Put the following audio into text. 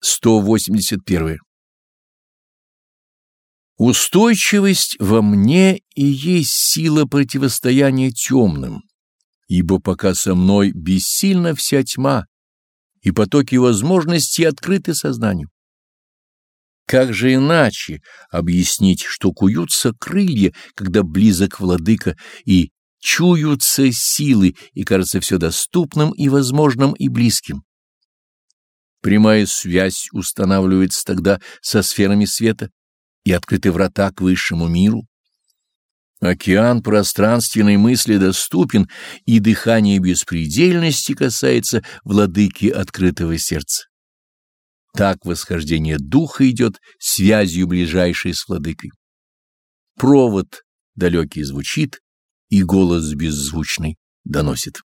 181. Устойчивость во мне и есть сила противостояния темным, ибо пока со мной бессильна вся тьма, и потоки возможностей открыты сознанию. Как же иначе объяснить, что куются крылья, когда близок владыка, и чуются силы, и кажется все доступным и возможным и близким? Прямая связь устанавливается тогда со сферами света и открыты врата к высшему миру. Океан пространственной мысли доступен, и дыхание беспредельности касается владыки открытого сердца. Так восхождение духа идет связью ближайшей с владыкой. Провод далекий звучит, и голос беззвучный доносит.